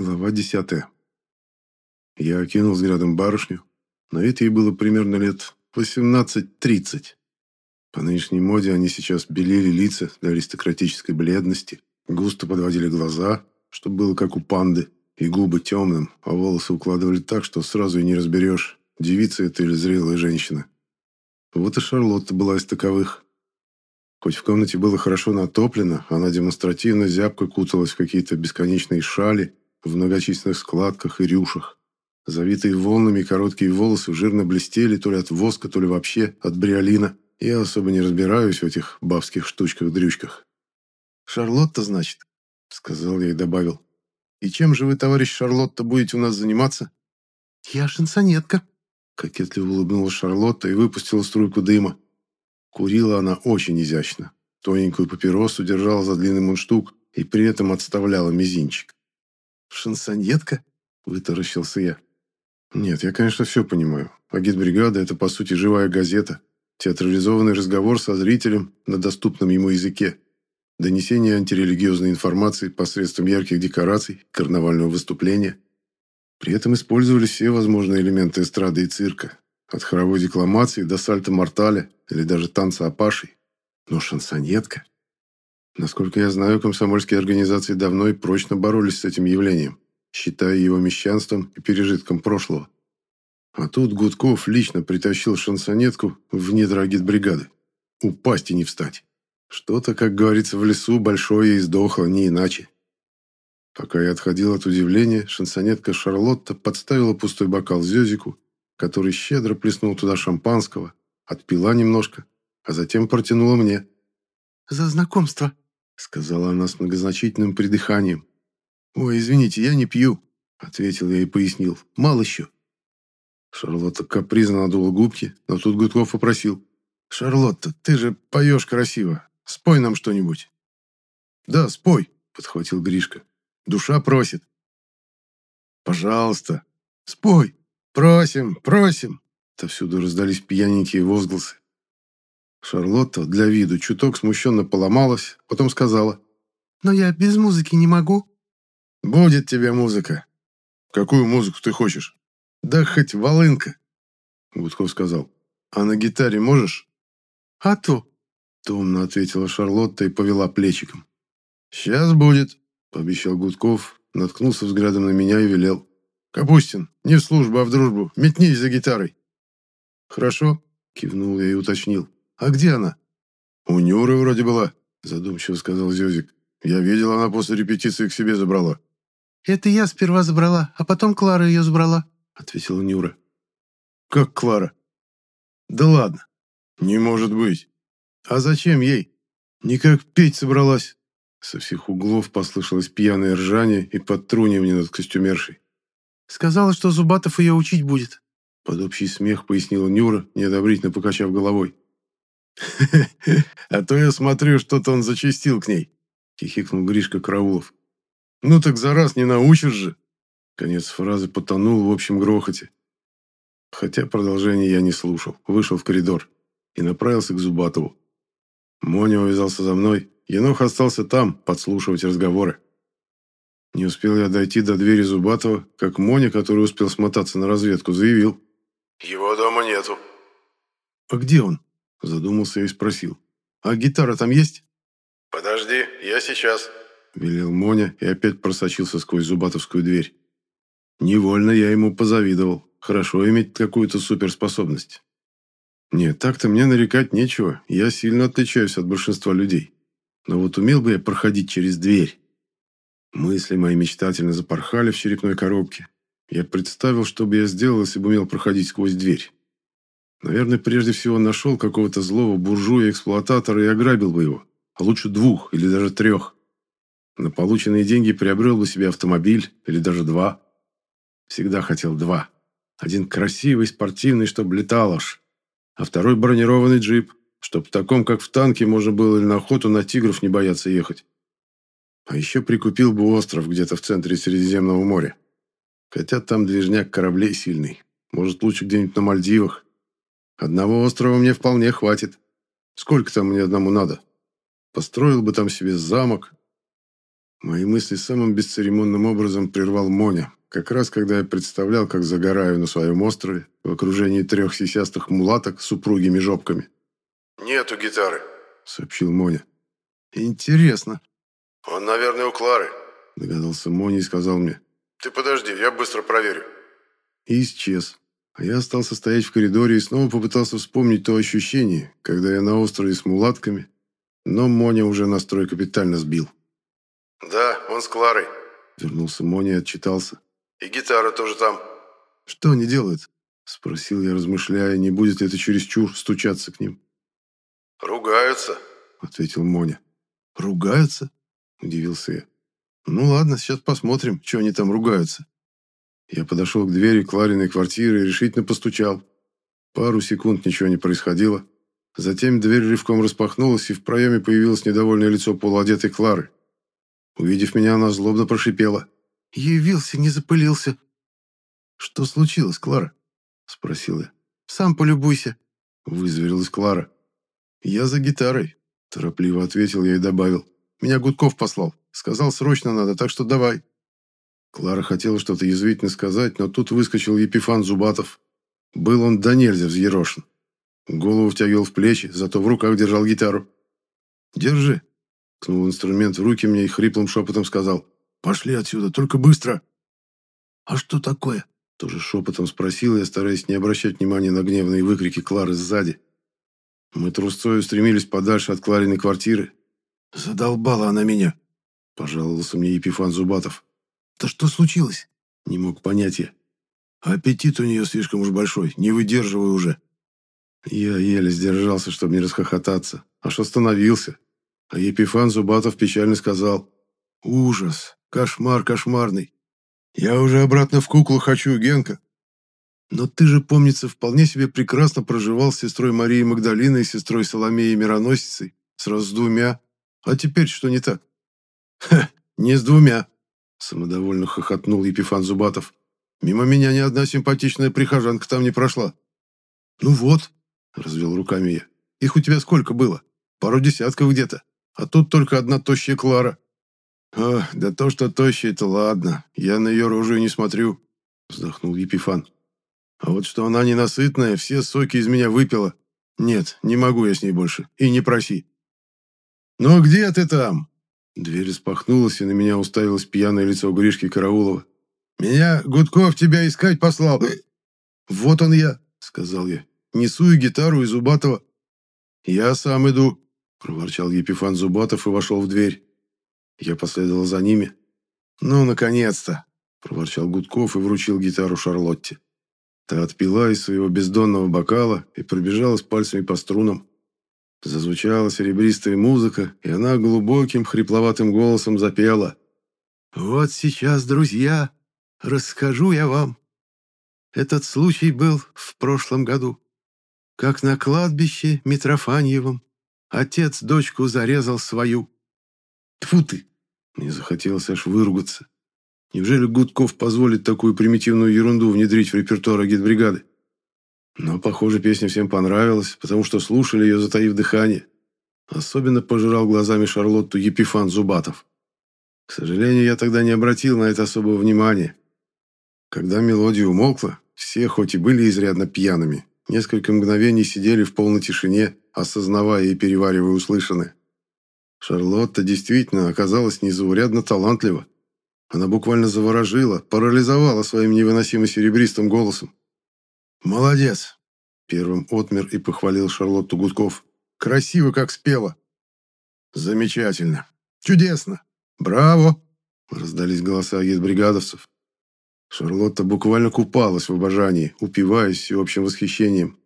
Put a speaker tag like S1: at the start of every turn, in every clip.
S1: Глава десятая. Я окинул взглядом барышню. На вид ей было примерно лет 18-30. По нынешней моде они сейчас белили лица до аристократической бледности, густо подводили глаза, чтобы было как у панды, и губы темным, а волосы укладывали так, что сразу и не разберешь, девица это или зрелая женщина. Вот и Шарлотта была из таковых. Хоть в комнате было хорошо натоплено, она демонстративно зябко куталась в какие-то бесконечные шали, в многочисленных складках и рюшах. Завитые волнами короткие волосы жирно блестели то ли от воска, то ли вообще от бриолина. Я особо не разбираюсь в этих бабских штучках-дрючках. «Шарлотта, значит?» — сказал я и добавил. «И чем же вы, товарищ Шарлотта, будете у нас заниматься?»
S2: «Я шансонетка», —
S1: кокетливо улыбнулась Шарлотта и выпустила струйку дыма. Курила она очень изящно. Тоненькую папиросу держала за длинный мундштук и при этом отставляла мизинчик.
S2: «Шансонетка?» – вытаращился я.
S1: «Нет, я, конечно, все понимаю. Агитбригада – это, по сути, живая газета. Театрализованный разговор со зрителем на доступном ему языке. Донесение антирелигиозной информации посредством ярких декораций, карнавального выступления. При этом использовались все возможные элементы эстрады и цирка. От хоровой декламации до сальто-морталя или даже танца апашей. Но шансонетка Насколько я знаю, комсомольские организации давно и прочно боролись с этим явлением, считая его мещанством и пережитком прошлого. А тут Гудков лично притащил шансонетку в недра бригады. Упасть и не встать. Что-то, как говорится, в лесу большое и сдохло, не иначе. Пока я отходил от удивления, шансонетка Шарлотта подставила пустой бокал Зёзику, который щедро плеснул туда шампанского, отпила немножко, а затем протянула мне.
S2: «За знакомство!»
S1: Сказала она с многозначительным придыханием. «Ой, извините, я не пью», — ответил я и пояснил. «Мало еще». Шарлотта капризно надула губки, но тут Гудков попросил. «Шарлотта, ты же поешь красиво. Спой нам что-нибудь». «Да, спой», — подхватил Гришка. «Душа просит». «Пожалуйста, спой. Просим, просим». Отовсюду раздались пьяненькие возгласы. Шарлотта для виду чуток смущенно поломалась, потом сказала.
S2: «Но я без музыки не могу».
S1: «Будет тебе музыка». «Какую музыку ты хочешь?» «Да хоть волынка», — Гудков сказал. «А на гитаре можешь?»
S2: «А то», —
S1: томно ответила Шарлотта и повела плечиком. «Сейчас будет», — пообещал Гудков, наткнулся взглядом на меня и велел. «Капустин, не в службу, а в дружбу. Метнись за гитарой». «Хорошо», — кивнул я и уточнил. «А где она?» «У Нюры вроде была», — задумчиво сказал Зюзик. «Я видел, она после репетиции к себе забрала».
S2: «Это я сперва забрала, а потом Клара ее забрала», —
S1: ответила Нюра. «Как Клара?» «Да ладно. Не может быть. А зачем ей? Никак петь собралась». Со всех углов послышалось пьяное ржание и подтрунивание над костюмершей.
S2: «Сказала, что Зубатов ее учить будет», —
S1: под общий смех пояснила Нюра, неодобрительно покачав головой. «А то я смотрю, что-то он зачастил к ней», — хихикнул Гришка Караулов. «Ну так за раз не научишь же». Конец фразы потонул в общем грохоте. Хотя продолжение я не слушал, вышел в коридор и направился к Зубатову. Моня увязался за мной, Енох остался там, подслушивать разговоры. Не успел я дойти до двери Зубатова, как Моня, который успел смотаться на разведку, заявил.
S3: «Его дома нету».
S1: «А где он?» Задумался и спросил. «А гитара там есть?»
S3: «Подожди, я сейчас», —
S1: велел Моня и опять просочился сквозь зубатовскую дверь. Невольно я ему позавидовал. Хорошо иметь какую-то суперспособность. Нет, так-то мне нарекать нечего. Я сильно отличаюсь от большинства людей. Но вот умел бы я проходить через дверь. Мысли мои мечтательно запорхали в черепной коробке. Я представил, что бы я сделал, если бы умел проходить сквозь дверь. Наверное, прежде всего нашел какого-то злого буржуя-эксплуататора и ограбил бы его. А лучше двух или даже трех. На полученные деньги приобрел бы себе автомобиль или даже два. Всегда хотел два. Один красивый, спортивный, чтобы летал аж. А второй бронированный джип, чтобы в таком, как в танке, можно было или на охоту на тигров не бояться ехать. А еще прикупил бы остров где-то в центре Средиземного моря. Хотя там движняк кораблей сильный. Может, лучше где-нибудь на Мальдивах. Одного острова мне вполне хватит. Сколько там мне одному надо? Построил бы там себе замок. Мои мысли самым бесцеремонным образом прервал Моня, как раз когда я представлял, как загораю на своем острове в окружении трех сисястых мулаток с супругими жопками.
S3: «Нету гитары», —
S1: сообщил Моня. «Интересно»,
S3: «Он, наверное, у Клары», —
S1: догадался Моня и сказал мне.
S3: «Ты подожди, я быстро проверю».
S1: И исчез. А я остался стоять в коридоре и снова попытался вспомнить то ощущение, когда я на острове с мулатками, но Моня уже настрой капитально сбил.
S3: «Да, он с Кларой», —
S1: вернулся Моня и отчитался.
S3: «И гитара тоже там».
S1: «Что они делают?» — спросил я, размышляя, не будет ли это чересчур стучаться к ним.
S3: «Ругаются», —
S1: ответил Моня. «Ругаются?» – удивился я. «Ну ладно, сейчас посмотрим, что они там ругаются». Я подошел к двери Клариной квартиры и решительно постучал. Пару секунд ничего не происходило. Затем дверь рывком распахнулась, и в проеме появилось недовольное лицо полуодетой Клары. Увидев меня, она злобно прошипела.
S2: «Явился, не запылился».
S1: «Что случилось, Клара?» – спросил я.
S2: «Сам полюбуйся», –
S1: вызверилась Клара. «Я за гитарой», – торопливо ответил я и добавил. Меня Гудков послал. Сказал, срочно надо, так что давай». Клара хотела что-то язвительно сказать, но тут выскочил Епифан Зубатов. Был он до нельзя взъерошен. Голову втягивал в плечи, зато в руках держал гитару. «Держи», — ткнул инструмент в руки мне и хриплым шепотом сказал. «Пошли отсюда, только быстро».
S2: «А что такое?»
S1: Тоже шепотом спросил я, стараясь не обращать внимания на гневные выкрики Клары сзади. Мы трусцой устремились подальше от Клариной квартиры,
S2: «Задолбала она меня», —
S1: пожаловался мне Епифан Зубатов.
S2: «Да что случилось?»
S1: Не мог понять я. Аппетит у нее слишком уж большой, не выдерживаю уже. Я еле сдержался, чтобы не расхохотаться, аж остановился. А Епифан Зубатов печально сказал. «Ужас! Кошмар кошмарный! Я уже обратно в куклу хочу, Генка!» «Но ты же, помнится, вполне себе прекрасно проживал с сестрой Марией Магдалиной и сестрой Соломеей Мироносицей, сразу с двумя. А теперь что не так? Ха, не с двумя. Самодовольно хохотнул Епифан Зубатов. Мимо меня ни одна симпатичная прихожанка там не прошла. Ну вот, развел руками я. Их у тебя сколько было? Пару десятков где-то. А тут только одна тощая Клара. Ох, да то, что тощая, это ладно. Я на ее рожу не смотрю. Вздохнул Епифан. А вот что она ненасытная, все соки из меня выпила. Нет, не могу я с ней больше. И не проси. «Ну где ты там?» Дверь распахнулась, и на меня уставилось пьяное лицо Гришки Караулова. «Меня Гудков тебя искать послал». «Вот он я», — сказал я. «Несу и гитару, и Зубатова». «Я сам иду», — проворчал Епифан Зубатов и вошел в дверь. Я последовал за ними. «Ну, наконец-то!» — проворчал Гудков и вручил гитару Шарлотте. Та отпила из своего бездонного бокала и пробежалась пальцами по струнам. Зазвучала серебристая музыка, и она глубоким, хрипловатым голосом запела. «Вот сейчас, друзья, расскажу я вам. Этот случай был в прошлом году. Как на кладбище Митрофаньевом отец дочку зарезал свою. Тьфу ты!» Мне захотелось аж выругаться. Неужели Гудков позволит такую примитивную ерунду внедрить в репертуар агитбригады? Но, похоже, песня всем понравилась, потому что слушали ее, затаив дыхание. Особенно пожирал глазами Шарлотту Епифан Зубатов. К сожалению, я тогда не обратил на это особого внимания. Когда мелодия умолкла, все, хоть и были изрядно пьяными, несколько мгновений сидели в полной тишине, осознавая и переваривая услышанное. Шарлотта действительно оказалась незаурядно талантлива. Она буквально заворожила, парализовала своим невыносимо серебристым голосом. «Молодец!» Первым отмер и похвалил Шарлотту Гудков. «Красиво, как спела!» «Замечательно! Чудесно! Браво!» Раздались голоса агитбригадовцев. Шарлотта буквально купалась в обожании, упиваясь всеобщим восхищением.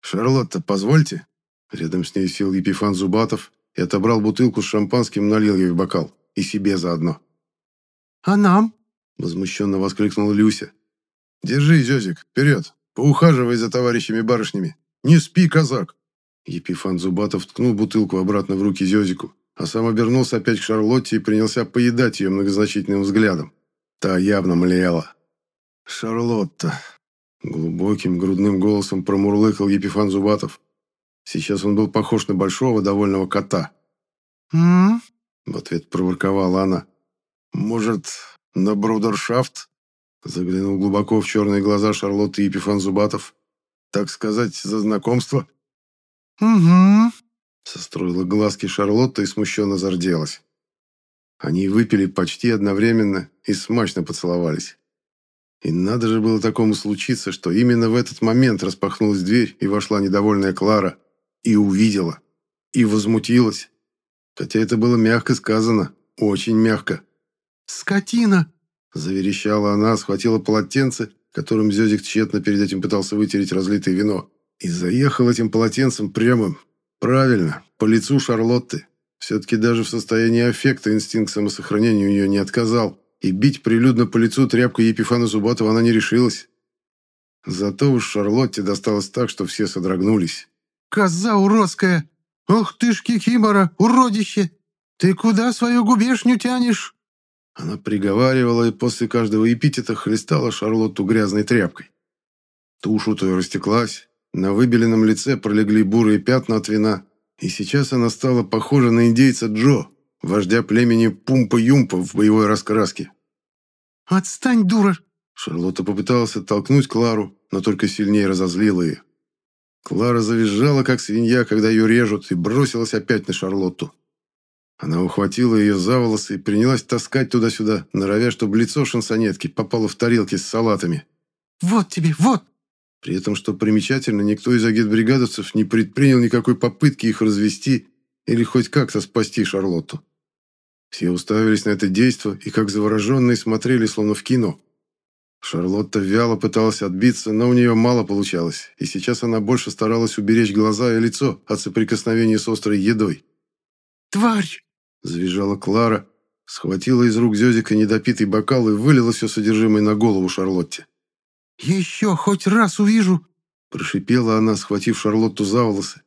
S1: «Шарлотта, позвольте?» Рядом с ней сел Епифан Зубатов и отобрал бутылку с шампанским, налил ей в бокал. И себе заодно.
S2: «А нам?»
S1: Возмущенно воскликнула Люся. «Держи, Зезик, вперед!» Поухаживай за товарищами-барышнями. Не спи, казак!» Епифан Зубатов ткнул бутылку обратно в руки Зезику, а сам обернулся опять к Шарлотте и принялся поедать ее многозначительным взглядом. Та явно млела. «Шарлотта!» Глубоким грудным голосом промурлыкал Епифан Зубатов. Сейчас он был похож на большого довольного кота.
S2: «М-м-м?»
S1: В ответ проворковала она. «Может, на брудершафт?» Заглянул глубоко в черные глаза Шарлотты Епифан Зубатов. «Так сказать, за знакомство?»
S2: «Угу», —
S1: состроила глазки Шарлотта и смущенно зарделась. Они выпили почти одновременно и смачно поцеловались. И надо же было такому случиться, что именно в этот момент распахнулась дверь, и вошла недовольная Клара, и увидела, и возмутилась. Хотя это было мягко сказано, очень мягко.
S2: «Скотина!»
S1: – заверещала она, схватила полотенце, которым Зёзик тщетно перед этим пытался вытереть разлитое вино, и заехал этим полотенцем прямо, правильно, по лицу Шарлотты. Все-таки даже в состоянии аффекта инстинкт самосохранения у нее не отказал, и бить прилюдно по лицу тряпкой Епифана Зубатова она не решилась. Зато уж Шарлотте досталось так, что все содрогнулись.
S2: «Коза уродская! Ох ты ж кикимора, уродище! Ты куда свою губешню тянешь?»
S1: Она приговаривала и после каждого эпитета хлестала Шарлотту грязной тряпкой. Тушь у той растеклась, на выбеленном лице пролегли бурые пятна от вина, и сейчас она стала похожа на индейца Джо, вождя племени Пумпа-Юмпа в боевой раскраске.
S2: «Отстань, дура!»
S1: Шарлотта попыталась оттолкнуть Клару, но только сильнее разозлила ее. Клара завизжала, как свинья, когда ее режут, и бросилась опять на Шарлотту. Она ухватила ее за волосы и принялась таскать туда-сюда, норовя, чтобы лицо шансонетки попало в тарелки с салатами.
S2: «Вот тебе, вот!»
S1: При этом, что примечательно, никто из агитбригадовцев не предпринял никакой попытки их развести или хоть как-то спасти Шарлотту. Все уставились на это действо и как завороженные смотрели, словно в кино. Шарлотта вяло пыталась отбиться, но у нее мало получалось, и сейчас она больше старалась уберечь глаза и лицо от соприкосновения с острой едой.
S2: «Тварь!»
S1: – завизжала Клара, схватила из рук Зёзика недопитый бокал и вылила все содержимое на голову Шарлотте.
S2: «Еще хоть раз увижу!»
S1: – прошипела она, схватив Шарлотту за волосы.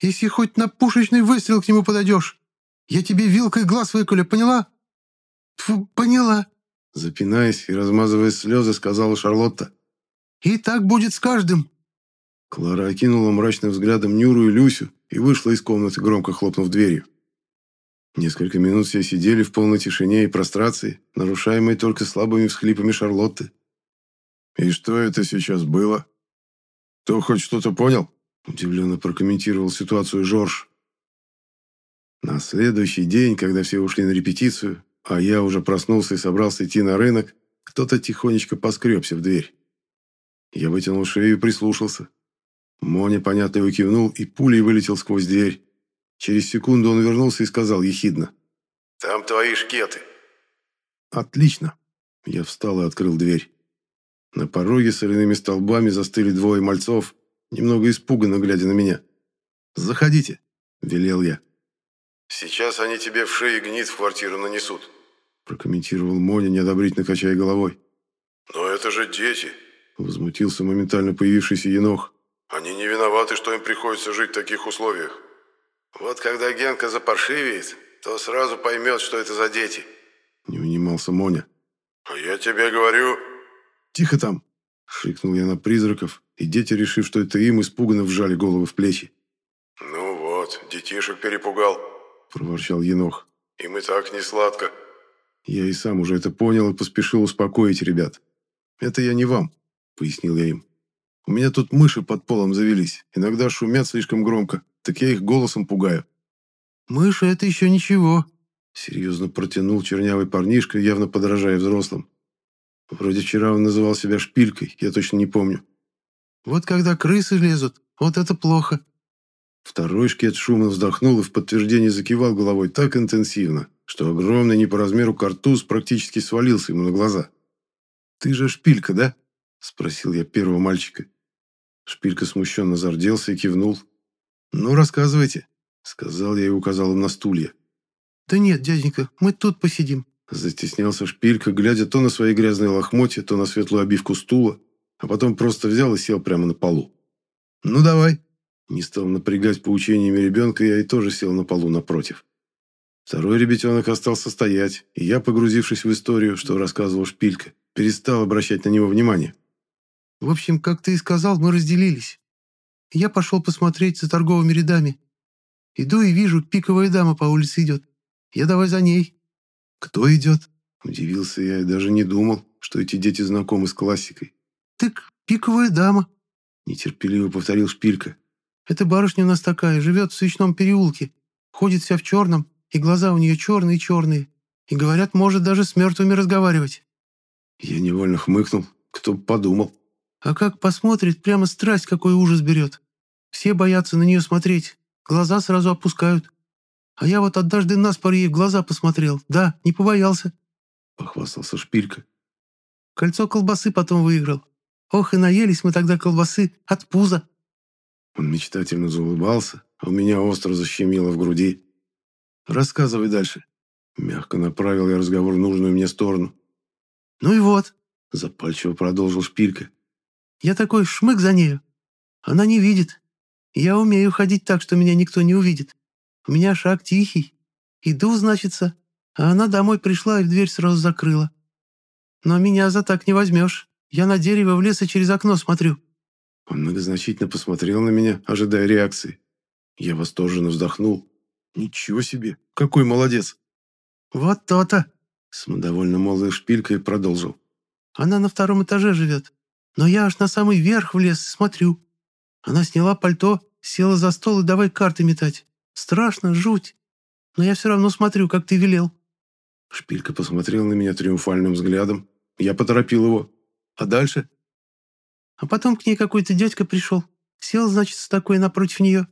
S2: «Если хоть на пушечный выстрел к нему подойдешь, я тебе вилкой глаз выколю, поняла?» Фу, «Поняла»,
S1: Запинаясь и размазывая слезы, сказала Шарлотта.
S2: «И так будет с каждым».
S1: Клара окинула мрачным взглядом Нюру и Люсю и вышла из комнаты, громко хлопнув дверью. Несколько минут все сидели в полной тишине и прострации, нарушаемой только слабыми всхлипами Шарлотты. «И что это сейчас было? Кто хоть что-то понял?» Удивленно прокомментировал ситуацию Жорж. На следующий день, когда все ушли на репетицию, а я уже проснулся и собрался идти на рынок, кто-то тихонечко поскребся в дверь. Я вытянул шею и прислушался. Моня понятливо кивнул и пулей вылетел сквозь дверь. Через секунду он вернулся и сказал ехидно.
S3: «Там твои шкеты».
S1: «Отлично». Я встал и открыл дверь. На пороге соляными столбами застыли двое мальцов, немного испуганно глядя на меня. «Заходите», — велел я.
S3: «Сейчас они тебе в шее гнит в квартиру нанесут»,
S1: прокомментировал Моня, неодобрительно качая головой.
S3: «Но это же дети»,
S1: возмутился моментально появившийся Енох.
S3: «Они не виноваты, что им приходится жить в таких условиях. Вот когда Генка запаршивеет, то сразу поймет, что это за дети».
S1: Не унимался Моня.
S3: «А я тебе говорю...»
S1: «Тихо там!» — шикнул я на призраков, и дети, решив, что это им, испуганно вжали головы в плечи.
S3: «Ну вот, детишек перепугал», —
S1: проворчал Енох.
S3: «Им и так не сладко».
S1: Я и сам уже это понял и поспешил успокоить ребят. «Это я не вам», — пояснил я им. «У меня тут мыши под полом завелись. Иногда шумят слишком громко, так я их голосом пугаю».
S2: «Мыши — это еще ничего», —
S1: серьезно протянул чернявый парнишка, явно подражая взрослым. Вроде вчера он называл себя шпилькой, я точно не помню.
S2: «Вот когда крысы лезут, вот это плохо».
S1: Второй шкет шумно вздохнул и в подтверждение закивал головой так интенсивно, что огромный не по размеру картуз практически свалился ему на глаза. «Ты же шпилька, да?» – спросил я первого мальчика. Шпилька смущенно зарделся и кивнул. «Ну, рассказывайте», – сказал я и указал им на стулья.
S2: «Да нет, дяденька, мы тут посидим»,
S1: Застеснялся шпилька, глядя то на свои грязные лохмотья, то на светлую обивку стула, а потом просто взял и сел прямо на полу. «Ну, давай». Не стал напрягать поучениями ребенка, я и тоже сел на полу напротив. Второй ребятенок остался стоять, и я, погрузившись в историю, что рассказывал шпилька, перестал обращать на него внимание.
S2: «В общем, как ты и сказал, мы разделились. Я пошел посмотреть за торговыми рядами. Иду и вижу, пиковая дама по улице идет. Я давай за ней».
S1: «Кто идет?» Удивился я и даже не думал, что эти дети знакомы с классикой.
S2: «Так пиковая дама», —
S1: нетерпеливо повторил Шпилька.
S2: «Эта барышня у нас такая, живет в свечном переулке, ходит вся в черном, и глаза у нее черные-черные, и, говорят, может даже с мертвыми разговаривать».
S1: Я невольно хмыкнул, кто бы подумал.
S2: «А как посмотрит, прямо страсть какой ужас берет. Все боятся на нее смотреть, глаза сразу опускают. А я вот однажды наспор ей в глаза посмотрел, да, не побоялся».
S1: Похвастался Шпилька.
S2: «Кольцо колбасы потом выиграл. Ох, и наелись мы тогда колбасы от пуза».
S1: Он мечтательно заулыбался, а у меня остро защемило в груди. «Рассказывай дальше». Мягко направил я разговор в нужную мне сторону.
S2: «Ну и вот», —
S1: запальчиво продолжил Шпилька.
S2: «Я такой шмык за нею. Она не видит. Я умею ходить так, что меня никто не увидит. У меня шаг тихий. Иду, значится, а она домой пришла и в дверь сразу закрыла. Но меня за так не возьмешь. Я на дерево в лес и через окно смотрю».
S1: Он многозначительно посмотрел на меня, ожидая реакции. Я восторженно вздохнул. «Ничего себе! Какой молодец!»
S2: «Вот то-то!»
S1: Самодовольно молвил шпилька и продолжил.
S2: «Она на втором этаже живет. Но я аж на самый верх влез и смотрю. Она сняла пальто, села за стол и давай карты метать. Страшно, жуть. Но я все равно смотрю, как ты велел».
S1: Шпилька посмотрел на меня триумфальным взглядом. Я поторопил его. «А дальше?»
S2: А потом к ней какой-то дядька пришел. Сел, значит, с такой напротив нее.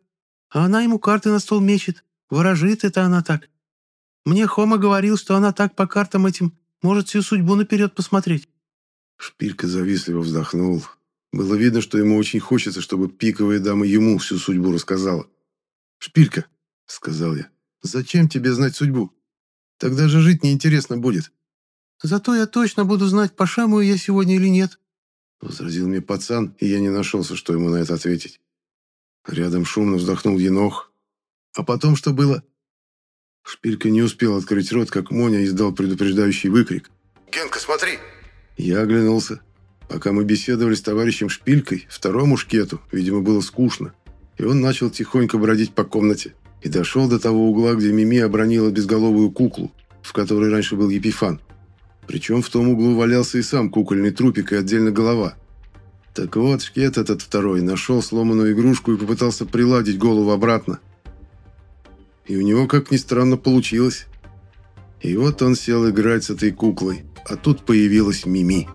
S2: А она ему карты на стол мечет. Ворожит это она так. Мне Хома говорил, что она так по картам этим может всю судьбу наперед посмотреть».
S1: Шпилька завистливо вздохнул. Было видно, что ему очень хочется, чтобы пиковая дама ему всю судьбу рассказала. «Шпилька», — сказал я, — «зачем тебе знать судьбу? Тогда же жить неинтересно будет».
S2: «Зато я точно буду знать, пошамую я сегодня или нет», —
S1: возразил мне пацан, и я не нашелся, что ему на это ответить. Рядом шумно вздохнул енох. «А потом что было?» Шпилька не успел открыть рот, как Моня издал предупреждающий выкрик.
S3: «Генка, смотри!»
S1: Я оглянулся. Пока мы беседовали с товарищем Шпилькой, второму шкету, видимо, было скучно, и он начал тихонько бродить по комнате и дошел до того угла, где Мими обронила безголовую куклу, в которой раньше был Епифан. Причем в том углу валялся и сам кукольный трупик и отдельно голова. Так вот, шкет этот второй нашел сломанную игрушку и попытался приладить голову обратно. И у него, как ни странно, получилось. И вот он сел играть с этой куклой, а тут появилась Мими.